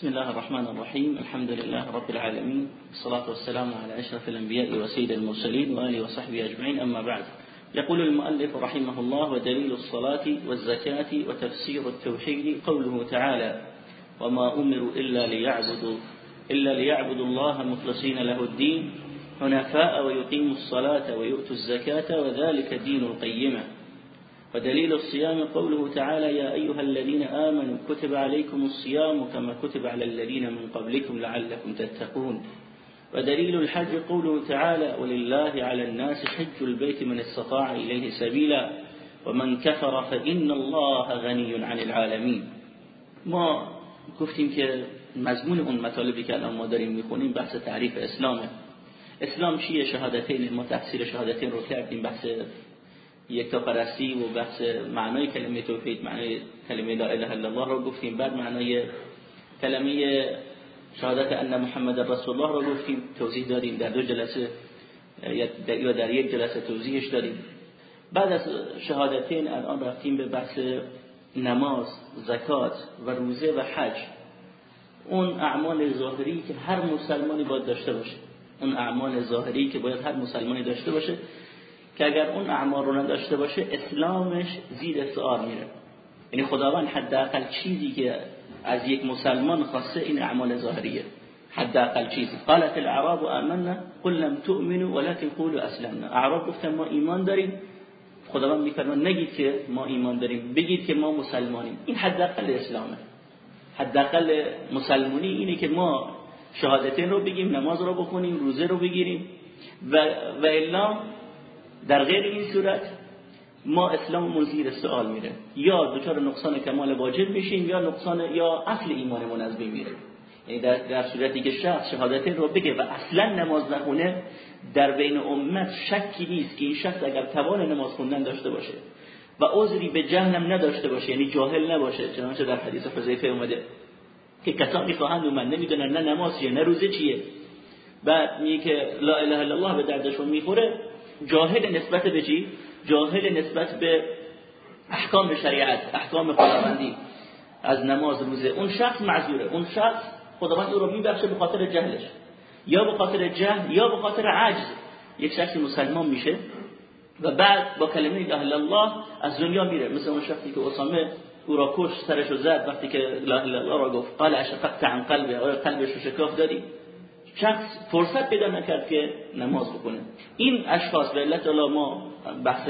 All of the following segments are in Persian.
بسم الله الرحمن الرحيم. الحمد لله رب العالمين. الصلاة والسلام على أشرف الأنبياء وسيد المرسلين وآله وصحبه أجمعين. أما بعد يقول المؤلف رحمه الله ودليل الصلاة والزكاة وتفسير التوحيد قوله تعالى وما أمروا إلا ليعبدوا إلا ليعبدوا الله مخلصين له الدين حنفاء ويقيموا الصلاة ويؤتوا الزكاة وذلك دين القيمة. ودليل الصيام قوله تعالى يا أيها الذين آمنوا كتب عليكم الصيام كما كتب على الذين من قبلكم لعلكم تتقون. ودليل الحج قوله تعالى ولله على الناس حج البيت من استطاع إليه سبيلا ومن كفر فإن الله غني عن العالمين. ما گفتیم که مضمون اون مطالبی که الان ما داریم میخونیم بحث تعریف اسلامه. اسلام چیه؟ شهادتین ما تفسیر شهادتین رو کردیم بحث یک پرستی و بحث معنای کلمه توحید معنای کلمه لا اله الا الله رو گفتیم. بعد معنای کلمه شهادت ان محمد رسول الله رو گفتیم. توضیح دادیم. در دو جلسه یا در یک جلسه توضیحش دادیم. بعد از شهادتین الان رفتیم به بحث نماز زکات و روزه و حج. اون اعمال ظاهری که هر مسلمانی باید داشته باشه. اون اعمال ظاهری که باید هر مسلمانی داشته باشه. که اگر اون اعمال رو نداشته باشه اسلامش زیر سوال میره. یعنی خداوند حداقل چیزی که از یک مسلمان خواسته این اعمال ظاهریه. حداقل چیزی. قالت الاعراب آمنا قل لم تؤمنوا ولكن قولوا اسلمنا. اعراب گفتن ما ایمان داریم. خداوند میفرماد نگید که ما ایمان داریم. بگید که ما مسلمانیم. این حداقل اسلامه. حداقل مسلمانی اینه که ما شهادتین رو بگیم نماز رو بخونیم روزه رو بگیریم. و و الا در غیر این صورت ما اسلام زیر سوال میره یا دچار نقصان کمال واجب میشیم یا نقصان یا اصل ایمانمون از بین میره. یعنی در, در صورتی که شخص شهادت رو بگه و اصلا نماز نخونه در بین امت شکی نیست که این شخص اگر توان نماز خوندن داشته باشه و عذری به جهنم نداشته باشه یعنی جاهل نباشه چنانچه در حدیث حذیفه اومده که کسانی خواهند اومد نمی‌دونن نه نماز چیه نه روزه چیه. بعد میگه که لا اله الا الله به دردشون می‌خوره جاهل نسبت به چی؟ جاهل نسبت به احکام شریعت احکام خداوندی. از نماز روزه. اون شخص معذوره. اون شخص خداوند او رو میبخشه به خاطر جهلش. یا به خاطر جهل یا به خاطر عجز. یک شخصی مسلمان میشه و بعد با کلمه لا اله الله از دنیا میره. مثل اون شخصی که اسامه او را کش سرش زد. وقتی که لا اله الله را گفت قال اشفقت عن قلبه قلبش رو شکاف دادی شخص فرصت پیدا نکرد که نماز بکنه این اشخاص به علت الله ما بحث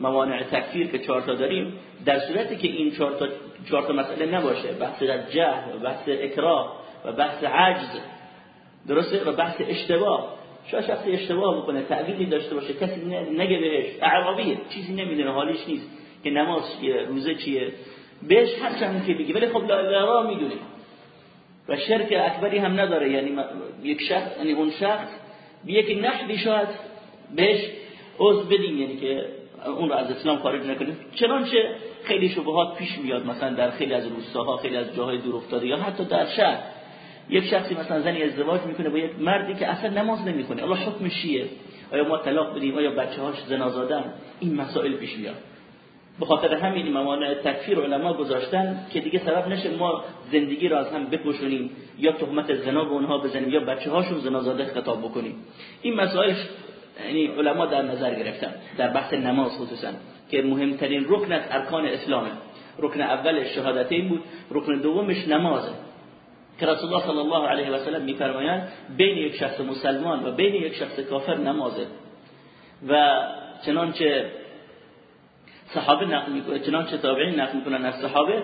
موانع تکفیر که چهار تا داریم در صورتی که این چهار تا چهار تا مسئله نباشه بحث جهل و بحث اکراه و بحث عجز درسته؟ و بحث اشتباه. شاید شخص اشتباه بکنه تعویلی داشته باشه کسی نگه بهش. اعرابیه چیزی نمی‌دونه حالیش نیست که نماز چیه روزه چیه. بهش هر چند که بگی ولی خب لا می‌دونه و شرک اکبری هم نداره. یعنی یک شخص یعنی اون شخص به یک نحوی شاید بهش عضو بدیم. یعنی که اون رو از اسلام خارج نکنیم. چنانچه خیلی شبهات پیش میاد مثلا در خیلی از روستاها خیلی از جاهای دور افتاده یا حتی در شهر. یک شخصی مثلا زنی ازدواج می‌کنه با یک مردی که اصلا نماز نمی‌کنه الله حکمش چیه؟ آیا ما طلاق بدیم؟ آیا بچه‌هاش زنا زادن؟ این مسائل پیش میاد. به خاطر همین موانع تکفیر علما گذاشتن که دیگه سبب نشه ما زندگی را از هم بپوشونیم یا تهمت زنا به اونها بزنیم یا بچه هاشون زنا زاده خطاب بکنیم. این مسائل یعنی علما در نظر گرفتن در بحث نماز خصوصا که مهمترین رکن از ارکان اسلامه رکن اول شهادتین بود رکن دومش نمازه که رسول الله صلی الله علیه و سلم میفرمایند بین یک شخص مسلمان و بین یک شخص کافر نمازه و چنانچه صحابه نقل می‌کنه. چنانچه تابعین نقل می‌کنن از صحابه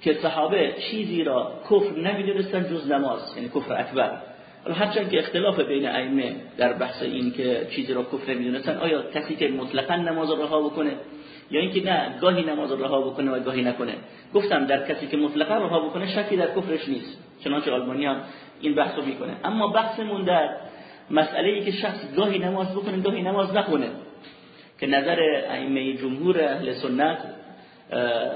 که صحابه چیزی را کفر نمی‌دونستن جز نماز یعنی کفر اکبر. هرچند که اختلاف بین ائمه در بحث این که چیزی را کفر نمی‌دونستن آیا کسی که مطلقا نماز را رها بکنه یا اینکه نه گاهی نماز را رها بکنه و گاهی نکنه. گفتم در کسی که مطلقا رها بکنه شکی در کفرش نیست چنانچه آلمانی هم این بحثو می‌کنه. اما بحثمون در مسئله ای که شخص گاهی نماز بکنه گاهی نماز نخونه. که نظر ائمه جمهور اهل سنت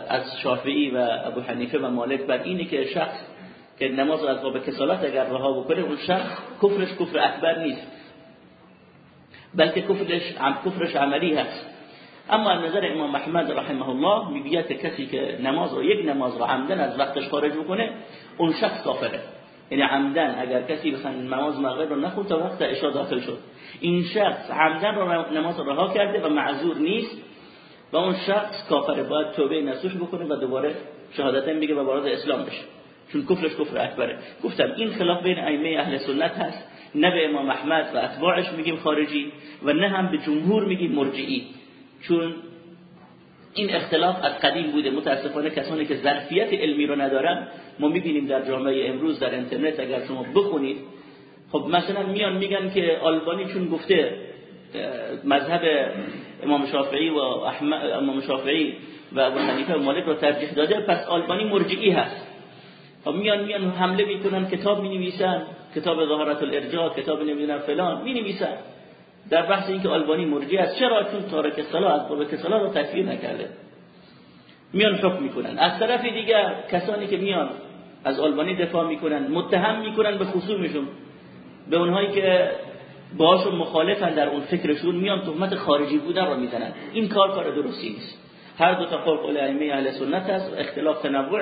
از شافعی و ابو حنیفه و مالک بر اینه که شخص که نماز از باب کسالت اگر رها بکنه اون شخص کفرش کفر اکبر نیست بلکه کفرش کفرش عملی هست. اما نظر امام محمد رحمه الله می‌گوید کسی که نماز رو یک نماز رو عمدن از وقتش خارج بکنه اون شخص کافره. یعنی عمدن اگر کسی مثلا نماز مغرب رو نخوند تا وقت عشا داخل شد. این شخص عمدن رو نماز رها کرده و معذور نیست و اون شخص کافره باید توبه نسوش بکنه و دوباره شهادتن بگه و وارد اسلام بشه. چون کفرش کفر اکبره. گفتم این خلاف بین ائمه اهل سنت هست. نه به امام احمد و اتباعش میگیم خارجی و نه هم به جمهور میگیم مرجعی. چون این اختلاف از قدیم بوده. متاسفانه کسانی که ظرفیت علمی رو ندارن ما می‌بینیم در جامعه امروز در اینترنت اگر شما بخونید خب مثلا میان میگن که آلبانی چون گفته مذهب امام شافعی و امام شافعی و ابو حنیفه و مالک رو ترجیح داده پس آلبانی مرجعی هست. خب میان میان حمله می‌کنن کتاب می‌نویسن کتاب ظاهرت الارجاء کتاب نمی‌دونم فلان می‌نویسن. در بحث اینکه آلبانی مرجی است چرا؟ چون تارک صلاه از باب صلاه رو تکفیر نکرده. میان حکم می‌کنن. از طرف دیگر کسانی که میان از آلبانی دفاع می‌کنن متهم می‌کنن به خصومشون. به اونهایی که باهاشون مخالفن در اون فکرشون میان تهمت خارجی بودن رو می‌زنن. این کار کار درستی نیست. هر دو تا قول ائمه اهل سنت هست اختلاف تنوع.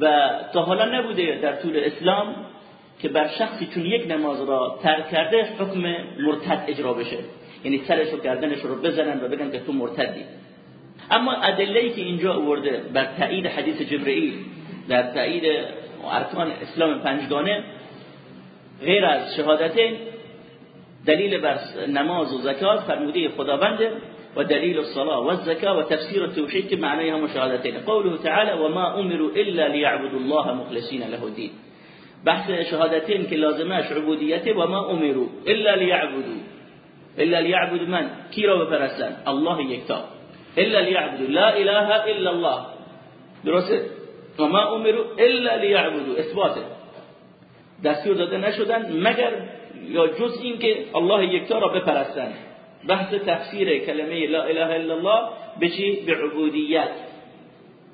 و تا حالا نبوده در طول اسلام که بر شخصی چون یک نماز را ترک کرده حکم مرتد اجرا بشه. یعنی سرش و گردنش رو بزنن و بگن که تو مرتدی. اما ادله که اینجا آورده بر تایید حدیث جبرئیل در تایید ارکان اسلام پنجگانه غیر از شهادتین دلیل بر نماز و زکات فرموده خداونده و دلیل الصلاة والزكاة وتفسير التوحيد که معنی هم شهادتين قوله تعالى وما أمروا إلا ليعبدوا الله مخلصين له الدين بحث شهادتين که لازمش عبودیته و ما أمروا إلا ليعبدوا. إلا ليعبدوا من؟ کی را بپرستن؟ الله یکتا. إلا ليعبدوا. لا إله إلا الله. درسته؟ و ما أمروا إلا ليعبدوا. اثباته. دستور داده نشدن مگر یا جز این که الله یکتا را بپرستن. بحث تفسیر کلمه لا اله الا الله به چی؟ به عبودیت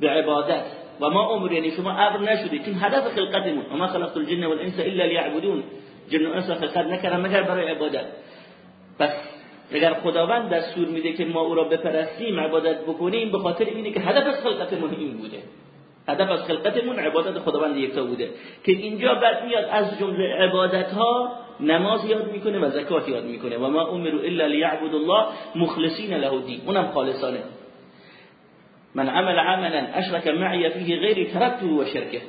به عبادت. و ما امر یعنی شما امر نشدید چون هدف خلقتمون. و ما خلقت الجن والانس الا لیعبدون جن و انس خلقت نکردم مگر برای عبادت؟ پس اگر خداوند دستور میده که ما او را بپرستیم عبادت بکنیم به خاطر اینه که هدف خلقتمون این بوده. هدف از خلقتمون عبادت خداوند یکتا بوده که اینجا بعد میاد از جمله عبادت ها نماز یاد می‌کنه و زکات یاد می‌کنه. و ما امروا الا لیعبدوا الله مخلصین له الدین. اونم خالصانه. من عمل عملا اشرك معي فيه غيري تركته و شرکه.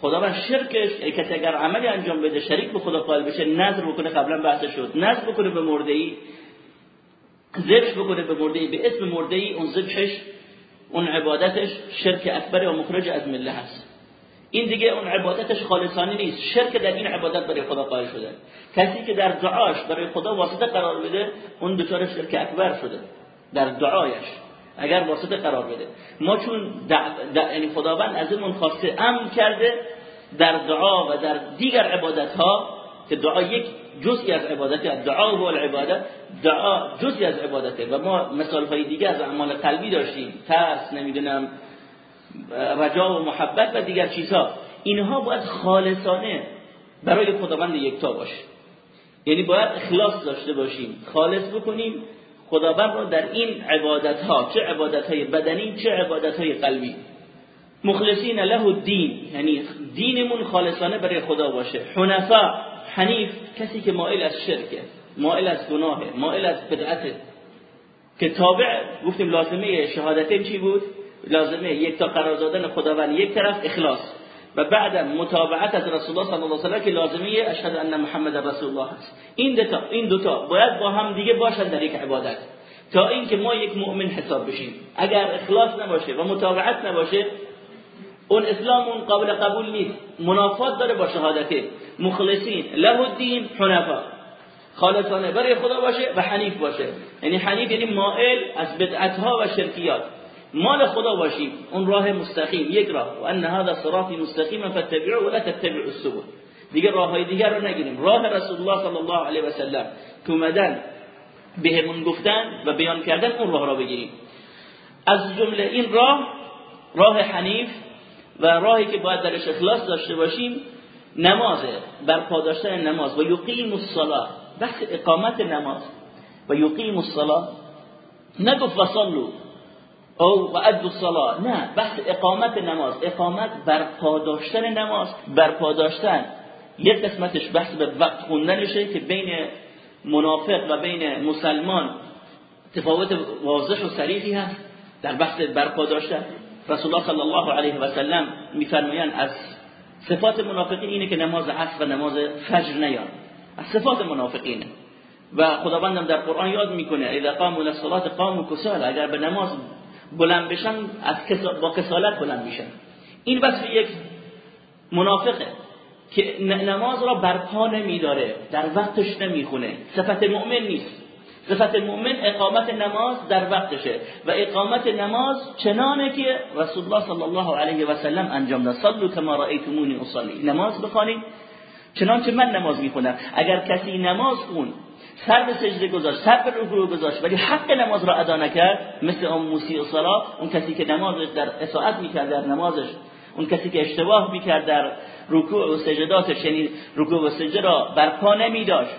خداوند شرکش که اگر عملی انجام بده شریک به خدا قائل بشه نظر بکنه قبلا بحث شد. نظر بکنه به مرده ای ذبح بکنه به مرده به اسم مرده ای اون ذبحش اون عبادتش شرک اکبر و مخرج از مله هست. این دیگه اون عبادتش خالصانه نیست. شرک در این عبادت برای خدا قائل شده. کسی که در دعاش برای خدا واسطه قرار بده اون دچار شرک اکبر شده. در دعایش. اگر واسطه قرار بده. ما چون یعنی خداوند از این خواسته امن کرده در دعا و در دیگر عبادت ها که دعا یک جزئی از عبادت دعا و العبادت دعا جزئی از عبادته. و ما مثال های دیگه از اعمال قلبی داشتیم. ترس نمی‌دونم رجا و محبت و دیگر چیزها. اینها باید خالصانه برای خداوند یکتا باشه. یعنی باید اخلاص داشته باشیم. خالص بکنیم. خداوند رو در این عبادت ها چه عبادت های بدنی چه عبادت های قلبی. مخلصین له الدین. یعنی دینمون خالصانه برای خدا باشه. حنفا حنیف. کسی که مائل از شرکه مائل از گناه مائل از بدعت که تابع گفتیم لازمه شهادتین چی بود؟ لازمه یک تا قرار دادن خداوند یک طرف اخلاص. و بعد متابعت از رسول الله صلی الله علیه و که لازمه اشهد ان محمد رسول الله است. این دو تا این دو تا باید با هم دیگه باشن در یک عبادت. تا اینکه ما یک مؤمن حساب بشیم. اگر اخلاص نباشه و متابعت نباشه اون اسلام اون قابل قبول نیست. منافات داره با شهادته. مخلصین له الدین حنفا. خالصانه برای خدا باشه و حنیف باشه. یعنی حنیف یعنی مائل از بدعت ها و شرکیات. مال خدا باشیم اون راه مستقیم یک راه. و ان هذا صراطی مستقیما فاتبعوا ولا تتبعوا السبل. دیگه راه های دیگر رو نگیریم. راه رسول الله صلی الله علیه و سلم. که اومدن بهمون گفتن و بیان کردن اون راه را بگیریم. از جمله این راه راه حنیف و راهی که باید درش اخلاص داشته باشیم نمازه بر پاداشتن نماز. و یقیم الصلاه بحث اقامت نماز. و یقیم الصلاه نگفت وصلو او و ادو الصلاه نه بحث اقامت نماز. اقامت بر پاداشتن نماز. بر پاداشتن یک قسمتش بحث به وقت خوندنشه که بین منافق و بین مسلمان تفاوت واضح و صریحی هست. در بحث برپا داشتن. رسول الله صلی الله علیه و سلم میفرمایند از صفات منافقین اینه که نماز عصر و نماز فجر نیان از صفات منافقینه و خداوندم در قرآن یاد می‌کنه اذا قاموا للصلاه قاموا کسالا اگر به نماز بلند بشن از با کسالت بلند میشن. این وصف یک منافقه که نماز را برپا نمیداره در وقتش نمی‌خونه. صفت مؤمن نیست. صفت مؤمن اقامت نماز در وقتشه. و اقامت نماز چنانه که رسول الله صلی الله علیه و سلم انجام داد. صلوا کما رأیتمونی اصلی. نماز بخوانید. چنانچه من نماز می‌خونم. اگر کسی نماز خون سر به سجده گذاشت سر به رکوع گذاشت ولی حق نماز را ادا نکرد مثل اون موسی و اون کسی که نمازش در اطاعت می‌کرد در نمازش اون کسی که اشتباه می‌کرد در رکوع و سجداتش یعنی رکوع و سجده را برپا نمیداشت.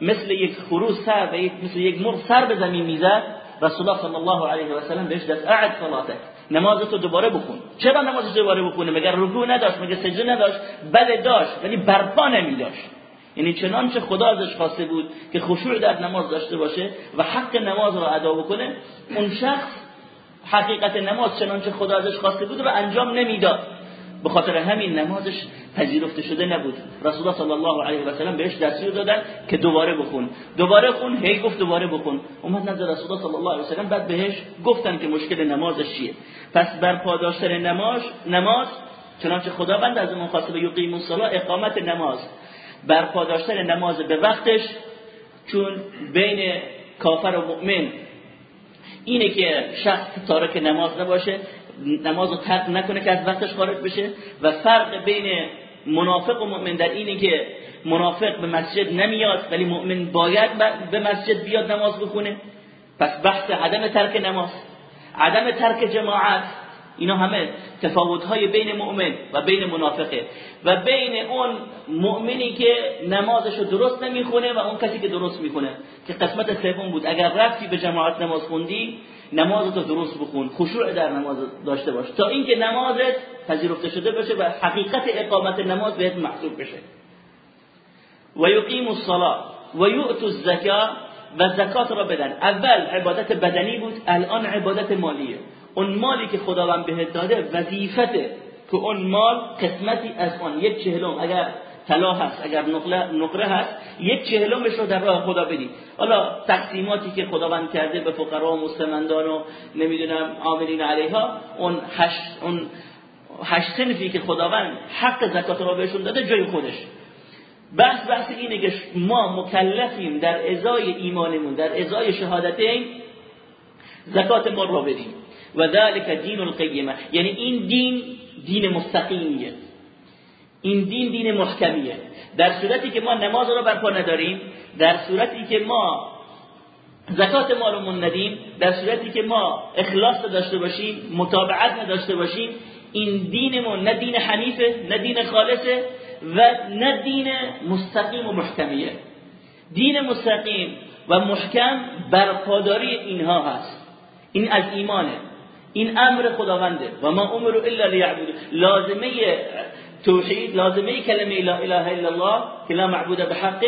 مثل یک خروس سر و مثل یک مرغ سر به زمین می‌زد رسول الله صلی الله علیه و سلم بهش دست اعد صلاتک نمازتو دوباره بخون. چرا نمازش دوباره بخونه؟ مگر رکوع نداشت؟ مگر سجده نداشت؟ بله داشت ولی برپا نمیداشت. یعنی چنانچه خدا ازش خواسته بود که خشوع در نماز داشته باشه و حق نماز را ادا بکنه اون شخص حقیقت نماز چنانچه خدا ازش خواسته بود و انجام نمی‌داد. به خاطر همین نمازش پذیرفته شده نبود. رسول الله صلی الله علیه و سلم بهش دستور دادن که دوباره بخون. دوباره خون هی گفت دوباره بخون. اومد نزد رسول الله صلی الله علیه و سلم بعد بهش گفتن که مشکل نمازش چیه. پس بر پاداشتن نماز نماز چنانچه خداوند از اون خواسته به یقیم الصلاه اقامت نماز. بر پاداشتن نماز به وقتش چون بین کافر و مؤمن اینه که شخص تارک نماز نباشه نماز رو ترک نکنه که از وقتش خارج بشه. و فرق بین منافق و مؤمن در اینه که منافق به مسجد نمیاد ولی مؤمن باید به مسجد بیاد نماز بخونه. پس بحث عدم ترک نماز. عدم ترک جماعت. اینا همه تفاوت های بین مؤمن و بین منافقه. و بین اون مؤمنی که نمازشو درست نمی‌خونه و اون کسی که درست می‌خونه. که قسمت سوم بود. اگر رفتی به جماعت نماز خوندی نمازتو درست بخون. خشوع در نماز داشته باش. تا اینکه نمازت پذیرفته شده باشه و حقیقت اقامت نماز بهت محسوب بشه. و یقیم الصلاه و یؤتوا الزکات و زکات را بدن. اول عبادت بدنی بود الان عبادت مالیه. اون مالی که خداوند بهت داده وظیفته که اون مال قسمتی از آن. یک چهلم. اگر طلا هست اگر نقره, نقره هست یک چهلمش رو در راه خدا بدید حالا تقسیماتی که خداوند کرده به فقرا و مستمندان و نمی‌دونم عاملین علیها اون هشت اون هشت سنفی که خداوند حق زکات رو بهشون داده جای خودش. بحث بحث اینه که ما مکلفیم در ازای ایمانمون در ازای شهادتین زکات ما رو بدیم. و ذلك دین القیمه. یعنی این دین دین مستقیمیه. این دین دین محکمیه. در صورتی که ما نماز رو برپا نداریم در صورتی که ما زکات مالمون ندیم در صورتی که ما اخلاص داشته باشیم متابعت نداشته باشیم این دینمون نه دین حنیفه نه دین خالصه و نه دین مستقیم و محکمیه. دین مستقیم و محکم برپاداری اینها هست. این از ایمانه. این امر خداونده. و ما امرو الا لیعبدو. لازمه توحید لازمه کلمه لا اله الا الله که لا معبود بحق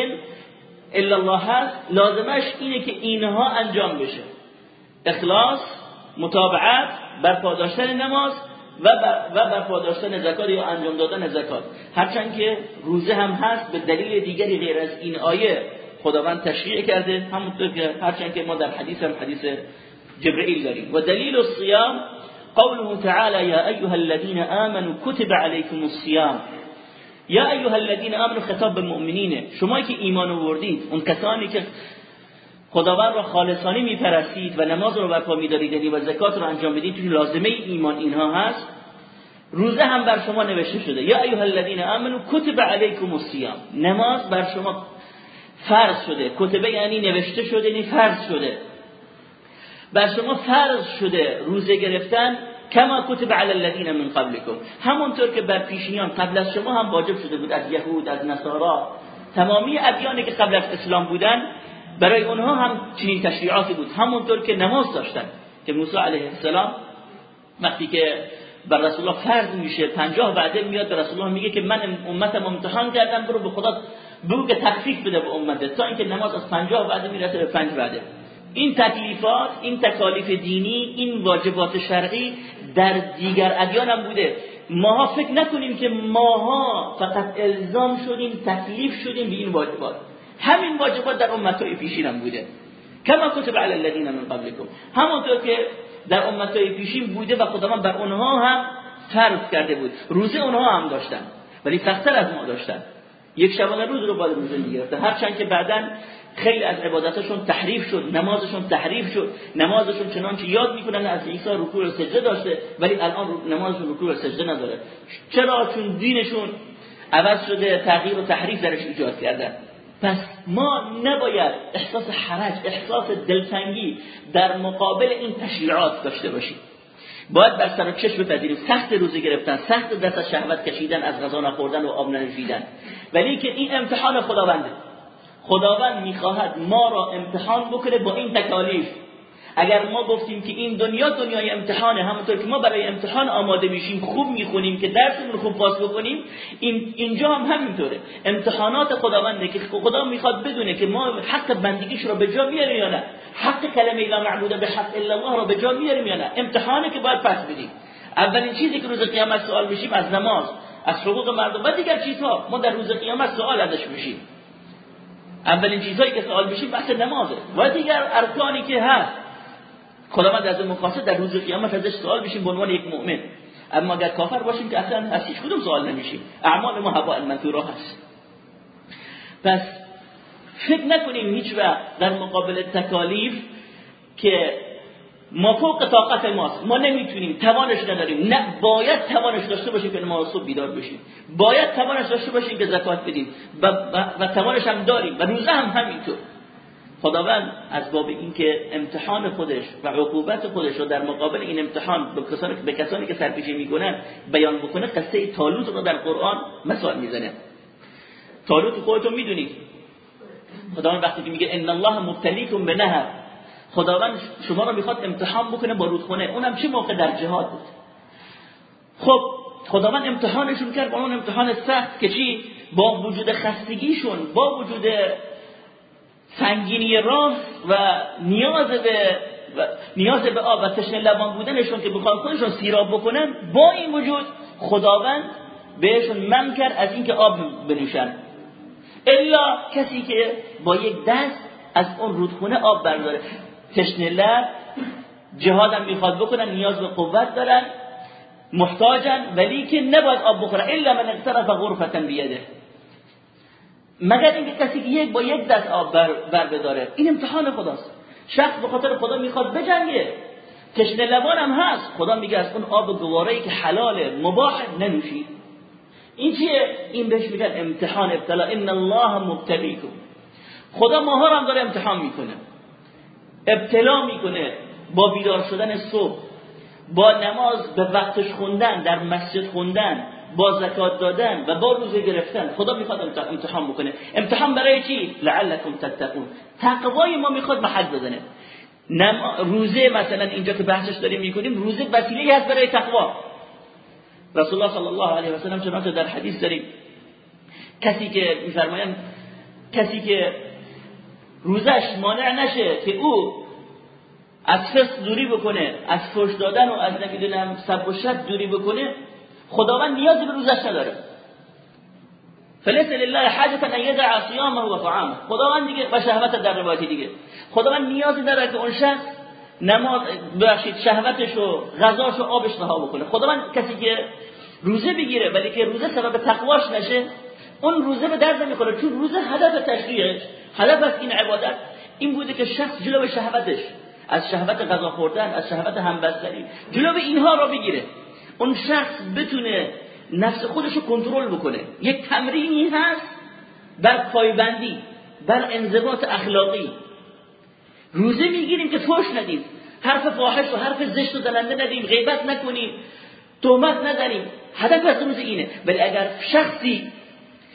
الا الله هست. لازمش اینه که اینها انجام بشه. اخلاص متابعت بر داشتن نماز و بر پاداشتن زکات یا انجام دادن زکات. هرچند که روزه هم هست به دلیل دیگری غیر از این آیه خداوند تشریع کرده. همونطور که هرچند که ما در حدیث هم حدیث جبرئیل داریم. و دلیل الصیام قوله تعالى يا أيها الذين آمنوا كتب عليكم الصيام يا أيها الذين آمنوا خطاب المؤمنين شما که ایمان آوردید اون کسانی که خداوند را خالصانه میپرستید و نماز رو برپا میدارید یعنی و زکات رو انجام بدید تو لازمه ایمان اینها هست. روزه هم بر شما نوشته شده. یا ایها الذين آمنوا كتب عليكم الصيام نماز بر شما فرض شده. کتبه یعنی نوشته شده یعنی فرض شده. بر شما فرض شده روزه گرفتن کما کتب علی الذین من قبلکم. همونطور که بر پیشینیان قبل از شما هم واجب شده بود از یهود از نصارا. تمامی ادیانی که قبل از اسلام بودن برای اونها هم چنین تشریعاتی بود. همونطور که نماز داشتن. که موسی علیه السلام وقتی که بر رسول الله فرض میشه پنجاه بعده میاد به رسول الله میگه که من امتم امتحان کردم برو به خدا بگو که تخفیف بده به امته. تا اینکه نماز از پنجاه بعده می‌رسه به پنج بعده این تکلیفات این تکالیف دینی این واجبات شرعی در دیگر ادیان هم بوده. ماها فکر نکنیم که ماها فقط الزام شدیم تکلیف شدیم به این واجبات. همین واجبات در امتهای پیشین هم بوده. کما کتب علی الذین من قبلکم. همونطور که در امتهای پیشین بوده و خداوند بر اونها هم فرض کرده بود. روزه اونها هم داشتن ولی سختتر از ما داشتن. یک شبانه روز رو باید روزه می‌گرفتن. هرچند که بعدا خیلی از عبادتشون تحریف شد نمازشون تحریف شد. نمازشون چنانچه یاد می‌کنن از عیسی رکوع و سجده داشته ولی الان نمازشون رکوع و سجده نداره. چرا؟ چون دینشون عوض شده تغییر و تحریف درش ایجاد کردن. پس ما نباید احساس حرج احساس دلتنگی در مقابل این تشریعات داشته باشیم. باید بر سر چشم بپذیریم. سخت روزه گرفتن سخت دست از شهوت کشیدن از غذا نخوردن و آب ننوشیدن ولی که این امتحان خداونده. خداوند می‌خواهد ما را امتحان بکنه با این تکالیف. اگر ما گفتیم که این دنیا دنیای امتحانه همونطور که ما برای امتحان آماده میشیم خوب می‌خونیم که درسمون خوب پاس بکنیم این اینجا هم همینطوره. امتحانات خداونده که خدا می‌خواد بدونه که ما حق بندگیش رو به جا میاریم یا نه. حق کلمه لا معبود به حق الا الله رو به جا میاریم یا نه. امتحانه که باید پس بدیم. اولین چیزی که روز قیامت سوال میشیم از نماز از حقوق مردم و دیگر چیزها. ما در روز قیامت سوال ازش میشیم. اولین چیزهایی که سوال میشیم بحث نمازه. و دیگر ارکانی که هست. خداوند از مقاصد در روز قیامت ازش سوال بشیم به عنوان یک مؤمن. اما اگر کافر باشیم که اصلا از هیچ کدوم سوال نمیشیم. اعمال ما هوا المنثورا هست پس فکر نکنیم هیچ وقت در مقابل تکالیف که ما فوق طاقت ماست. ما نمی‌تونیم توانش نداریم. نه باید توانش داشته باشیم که نماز صبح بیدار بشیم. باید توانش داشته باشیم که زکات بدیم. و, و, و توانش هم داریم. و روزه هم همینطور. خداوند از باب اینکه امتحان خودش و عقوبت خودش رو در مقابل این امتحان به کسانی, به کسانی که سرپیچی می‌کنن بیان بکنه قصه تالوت رو در قرآن مثال می‌زنه. تالوت خودتون می‌دونید. خداوند وقتی که میگه ان الله مبتلیکم به نهر خداوند شما رو می‌خواد امتحان بکنه با رودخونه اونم چه موقع در جهاد بود؟ خب خداوند امتحانشون کرد با اون امتحان سخت که چی؟ با وجود خستگیشون با وجود سنگینی راه و نیاز به و نیاز به آب و تشنه لبان بودنشون که بخوان خودشون سیراب بکنن با این وجود خداوند بهشون من کرد از اینکه آب بنوشن. الا کسی که با یک دست از اون رودخونه آب برداره. تشنه لب جهادم می‌خواد بکنن نیاز به قوت دارن محتاجن ولی که نباید آب بخورن. الا من اقترف غرفتا بیده مگر اینکه کسی که یک با یک دست آب بر, بر بداره این امتحان خداست. شخص به خاطر خدا می‌خواد بجنگه. تشنه لبان هم هست. خدا میگه از اون آب گواره که حلاله مباح ننوشید. این چیه؟ این بهش میگن امتحان ابتلا. ان الله مبتلیکم. خدا ماها هم داره امتحان می‌کنه. ابتلا می‌کنه با بیدار شدن صبح. با نماز به وقتش خوندن در مسجد خوندن. با زکات دادن و با روزه گرفتن خدا می‌خواد امتحان بکنه. امتحان برای چی؟ لعلکم تتقون. تقوای ما می‌خواد محل بزنه. روزه مثلا اینجا که بحثش داریم می‌کنیم روزه وسیله هست برای تقوا. رسول الله صلی الله علیه و سلم چنانچه در حدیث داریم. کسی که میفرمایند کسی که روزش مانع نشه که او از فسق دوری بکنه از فش دادن و از نمی‌دونم سب و دوری بکنه خداوند نیازی به روزش نداره. فلیس لله حاجه ان یدع صیامه و طعامه. خداوند دیگه و شهوت در روایتی دیگه. خداوند نیازی داره که اون شخص نماز بخشید شهوتش و غذاش و آبش رها بکنه. خداوند کسی که روزه بگیره ولی که روزه سبب تقواش نشه اون روزه به درد نمی‌خوره. چون روزه هدف تشریعش هدف از این عبادت این بوده که شخص جلو شهوتش از شهوت غذا خوردن از شهوت همبستری جلو اینها را بگیره. اون شخص بتونه نفس خودش رو کنترل بکنه. یک تمرینی هست بر پایبندی بر انضباط اخلاقی. روزه می‌گیریم که فوش ندیم. حرف فاحش و حرف زشت و زننده ندیم غیبت نکنیم تهمت نداریم هدف از روز اینه. ولی اگر شخصی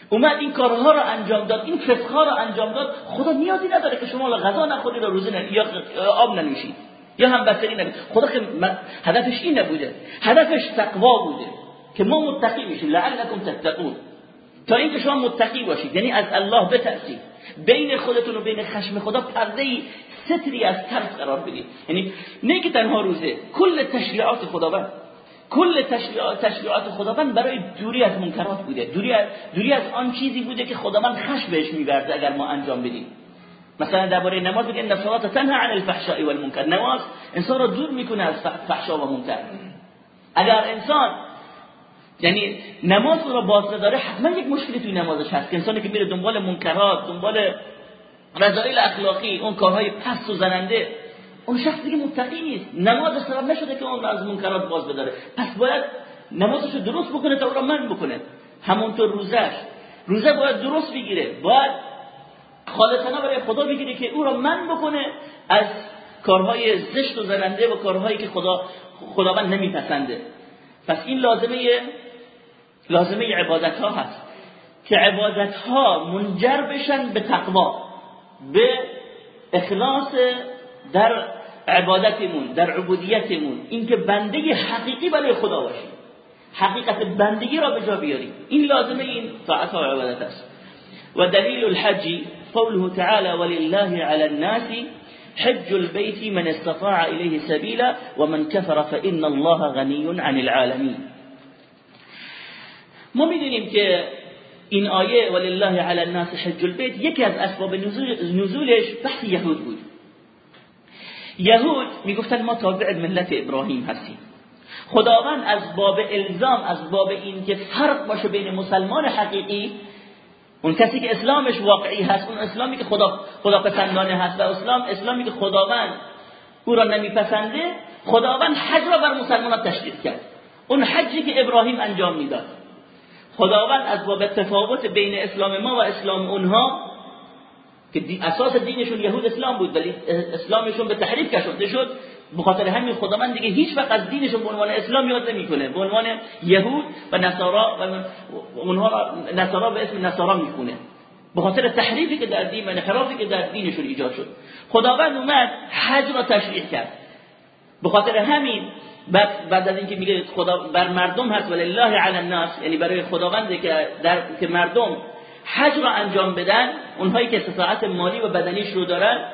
اومد این کارها رو انجام داد این فسخا رو انجام داد خدا نیازی نداره که شما غذا نخورید و روزه یا آب ننوشید یا هم بسری نبید خدا که هدفش این نبوده. هدفش تقوا بوده. که ما متقی میشیم. لعلکم تتقون. تا اینکه شما متقی باشید. یعنی از الله بترسید. بین خودتون و بین خشم خدا پرده ستری از ترس قرار بدید. یعنی نه که تنها روزه. کل تشریعات خداوند. کل تشریعات, تشریعات خداوند برای دوری از منکرات بوده. دوری از, دوری از آن چیزی بوده که خداوند خشم بهش میبرده اگر ما انجام بدیم. مثلا درباره نماز بگه ان الصلاه تنها عن الفحشاء والمنکر. نماز انسان را دور می‌کنه از فحشا و منکر. اگر انسان یعنی نماز رو باز نداره حتما یک مشکلی توی نمازش هست. که انسانی که میره دنبال منکرات دنبال رضایل اخلاقی اون کارهای پست و زننده اون شخص دیگه متقی نیست. نماز سبب نشده که اون از منکرات باز بداره. پس باید نمازش رو درست بکنه تا او را من بکنه. همونطور روزش. روزه باید درست بگیره. باید خالصانه برای خدا بگیره که او را من بکنه از کارهای زشت و زننده و کارهایی که خدا خداوند نمیپسنده. پس این لازمه لازمه عبادت ها هست که عبادت ها منجر بشن به تقوا به اخلاص در عبادتمون در عبودیتمون. اینکه بنده حقیقی برای خدا باشیم. حقیقت بندگی را به جا بیاریم. این لازمه این طاعت و عبادت است. و دلیل الحج قوله تعالى ولله على الناس حج البيت من استطاع إليه سبيلا ومن كفر فإن الله غني عن العالمين. ما می‌دونیم که این آیه ولله علی الناس حج البیت یکی از اسباب نزولش بحث یهود بود. یهود می‌گفتن ما تابع ملت ابراهیم هستیم. خداوند از باب الزام از باب این که فرق باشه بین مسلمان حقیقی اون کسی که اسلامش واقعی هست اون اسلامی که خدا خدا پسندانه هست و اسلام اسلامی که خداوند او را نمیپسنده خداوند حج را بر مسلمان تشریع کرد. اون حجی که ابراهیم انجام می‌داد. خداوند از باب تفاوت بین اسلام ما و اسلام اونها که اساس دینشون یهود اسلام بود ولی اسلامشون به تحریف کشونده شد. به خاطر همین خداوند دیگه هیچ وقت از دینشون به عنوان اسلام یاد نمی‌کنه. به عنوان یهود و نصارا و اونها را نصارا به اسم نصارا می‌خونه. به خاطر تحریفی که در دین و انحرافی که در دینشون ایجاد شد. خداوند اومد حج را تشریع کرد. به خاطر همین بعد بعد از اینکه میگه خدا بر مردم هست ولله علی الناس یعنی برای خداوند که در که مردم حج را انجام بدن اونهایی که استطاعت مالی و بدنیش رو دارن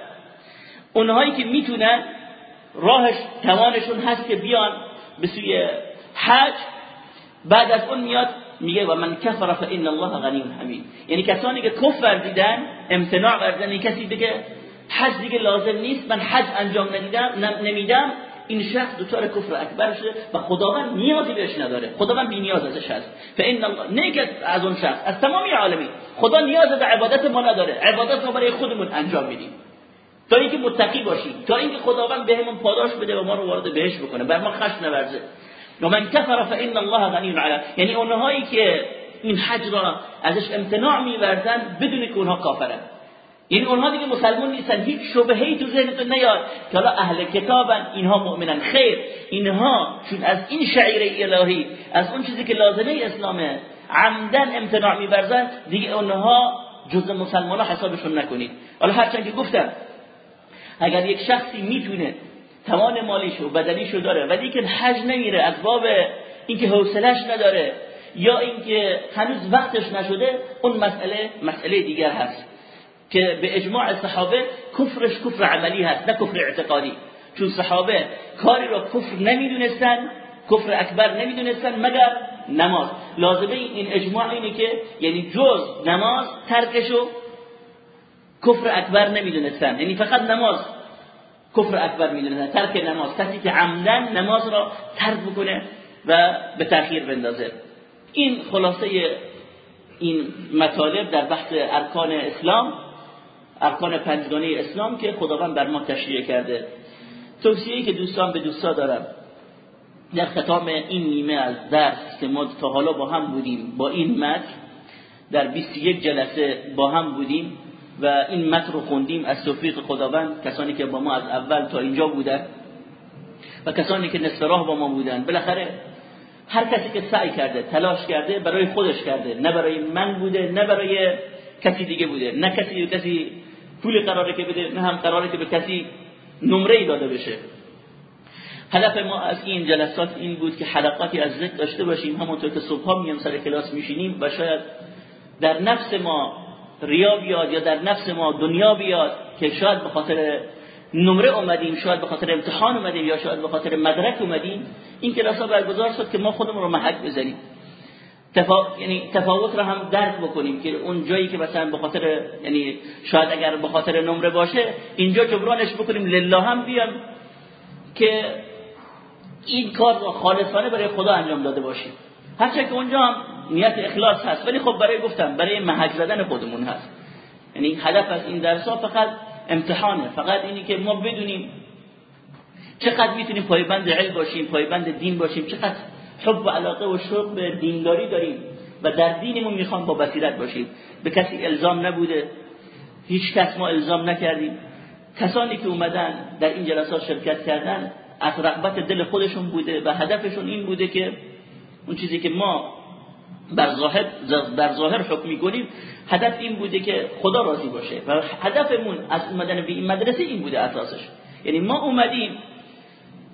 اونهایی که می‌تونن راهش توانشون هست که بیان به سوی حج. بعد از اون میاد میگه و من کفر فان الله غنی حمید. یعنی کسانی که کفر ورزیدن امتناع ورزیدن کسی بگه حج دیگه لازم نیست من حج انجام ندیدم نمیدم این شخص دچار کفر اکبر شده و خداوند نیازی بهش نداره. خداوند بی نیاز ازش هست. فان الله نه از اون شخص از تمامی عالمی خدا نیاز به عبادت ما نداره. عبادت ما برای خودمون انجام میدیم. تا اینکه متقی باشیم تا اینکه خداوند بهمون پاداش بده و ما رو وارد بهش بکنه. بر ما خشم نورزه. و من کفر فان الله غنی علی. یعنی اونهایی که این حج را ازش امتناع میورزن بدون که اونها کافرن. یعنی اونها دیگه مسلمان نیستن. هیچ شبهه‌ای تو ذهنتون نیاد که حالا اهل کتابن اینها مؤمنن. خیر اینها چون از این شعیره الهی از اون چیزی که لازمه اسلامه عمدن امتناع میورزن دیگه اونها جز مسلمان ها حسابشون نکنید. حالا هرچند که گفتم اگر یک شخصی می‌تونه توان مالیشو و بدنیشو داره ولی که حج نمیره از باب اینکه حوصلش نداره یا اینکه هنوز وقتش نشده اون مسئله مسئله دیگر هست که به اجماع صحابه کفرش کفر عملی هست نه کفر اعتقادی. چون صحابه کاری را کفر نمی‌دونستن کفر اکبر نمی‌دونستن مگر نماز. لازمه این اجماع اینه که یعنی جز نماز ترکشو کفر اکبر نمی‌دونستن. یعنی فقط نماز کفر اکبر می‌دونستن. ترک نماز. کسی که عمدن نماز را ترک بکنه و به تاخیر بندازه. این خلاصه این مطالب در بحث ارکان اسلام ارکان پنجگانه اسلام که خداوند بر ما تشریع کرده. توصیه‌ای که دوستان به دوستا دارم. در ختام این نیمه از درس که ما تا حالا با هم بودیم با این متن در 21 جلسه با هم بودیم. و این متن رو خوندیم از توفیق خداوند کسانی که با ما از اول تا اینجا بودن و کسانی که نصف راه با ما بودن. بالاخره هر کسی که سعی کرده تلاش کرده برای خودش کرده. نه برای من بوده نه برای کسی دیگه بوده. نه کسی کسی پول قراره که بده نه هم قراره که به کسی نمره داده بشه. هدف ما از این جلسات این بود که حلقاتی از ذکر داشته باشیم. همونطور که صبح میام سر کلاس میشینیم و شاید در نفس ما ریا بیاد یا در نفس ما دنیا بیاد که شاید به خاطر نمره اومدیم شاید به خاطر امتحان اومدیم یا شاید به خاطر مدرک اومدیم این کلاس ها برگزار شد که ما خودمون رو محک بزنیم. تفا... یعنی تفاوت رو هم درک بکنیم که اون جایی که مثلا به خاطر یعنی شاید اگر به خاطر نمره باشه اینجا جبرانش بکنیم لله هم بیام که این کار رو خالصانه برای خدا انجام داده باشیم. هرچه که اونجا هم نیت اخلاص هست. ولی خب برای گفتم برای محک زدن خودمون هست. یعنی هدف از این درس ها فقط امتحانه. فقط اینی که ما بدونیم چقدر می‌تونیم پایبند علم باشیم پایبند دین باشیم چقدر حب و علاقه و شوق به دینداری داریم و در دینمون می‌خوام با بصیرت باشیم. به کسی الزام نبوده. هیچ کس ما الزام نکردیم. کسانی که اومدن در این جلسات شرکت کردن از رغبت دل خودشون بوده و هدفشون این بوده که اون چیزی که ما بر ظاهر در ظاهر حکم می‌کنیم هدف این بوده که خدا راضی باشه و هدفمون از اومدن به این مدرسه این بوده اساسش. یعنی ما اومدیم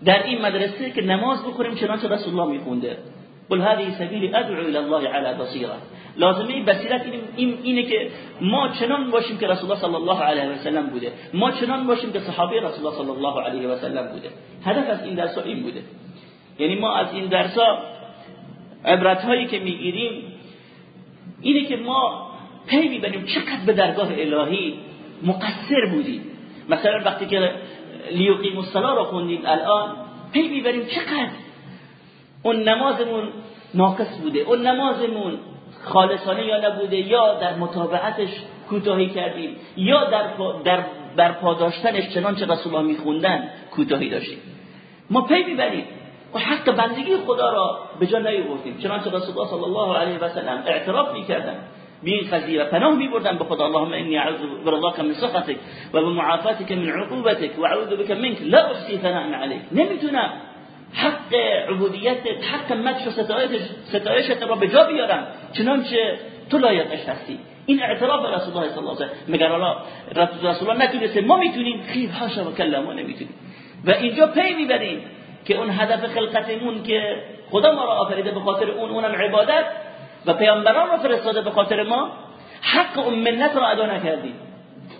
در این مدرسه که نماز بخوریم چنانچه رسول الله میخونده. قل هذه سبیل ادعو الى الله على بصیره لازمه بصیرت این اینه که ما چنان باشیم که رسول الله صلی الله علیه و سلم بوده. ما چنان باشیم که صحابه رسول الله صلی الله علیه و سلم بوده. هدف از این درس این بوده. یعنی ما از این درس عبرت هایی که می‌گیریم اینه که ما پی می‌بریم چقدر به درگاه الهی مقصر بودیم. مثلا وقتی که لیقیم الصلاه رو خوندیم الان پی می‌بریم چقدر اون نمازمون ناقص بوده اون نمازمون خالصانه یا نبوده یا در متابعتش کوتاهی کردیم یا در در برپا داشتنش چنانچه رسول الله میخوندن کوتاهی داشتیم. ما پی می‌بریم. و حق بندگی خدا را به جا نیاوردیم. چنانچه رسول الله صلی الله علیه و سلم اعتراف می‌کردن به این قضیه و پناه میبردن به خدا اللهم انی اعوذ برضاك من سخطك و بمعافاتك من عقوبتك و اعوذ بك منك لا احصي ثناء عليك نمی‌تونم حق عبودیت حق مدح و ستایشت را به جا بیارم. چنانچه تو لایقش هستی. این اعتراف رسول الله صلی الله علیه و مگر الله رسول الله نتونسته؟ ما می‌تونیم. خیلی هاشا و کلا ما نمی‌تونیم. و اینجا پی می‌بریم. که اون هدف خلقتمون که خدا ما را آفریده به خاطر اون اونم عبادت و پیامبران را فرستاده به خاطر ما حق اون منت را ادا نکردیم.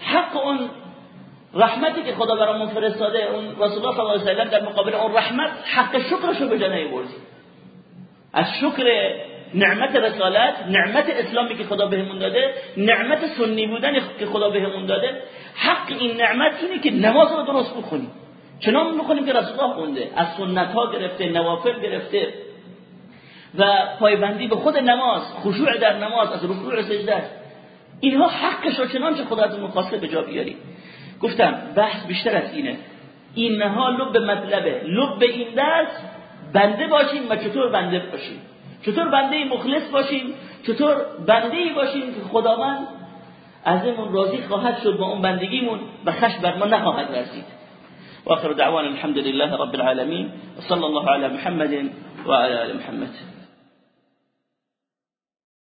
حق اون رحمتی که خدا برامون فرستاده اون رسول الله صلی الله علیه و سلم در مقابل اون رحمت حق شکرشو به جا نیاوردیم. از شکر نعمت رسالت نعمت اسلامی که خدا بهمون داده نعمت سنی بودن که خدا بهمون داده حق این نعمت اینه که نماز رو درست بخونیم. چنان می‌کنیم که رسول الله خونده. از سنت ها گرفته نوافل گرفته. و پایبندی به خود نماز خشوع در نماز از رکوع سجده. اینها حقش رو چنانچه خدا از مقاصد به جا بیاریم گفتم بحث بیشتر از اینه. اینها لب مطلبه. لب این درس بنده باشیم و چطور بنده باشیم. چطور بنده مخلص باشیم چطور بنده باشیم که خداوند ازمون راضی خواهد شد با اون بندگیمون و خش بر ما نخواهد رسید وآخر دعوانا الحمد لله رب العالمين وصلى الله على محمد وعلى ال محمد.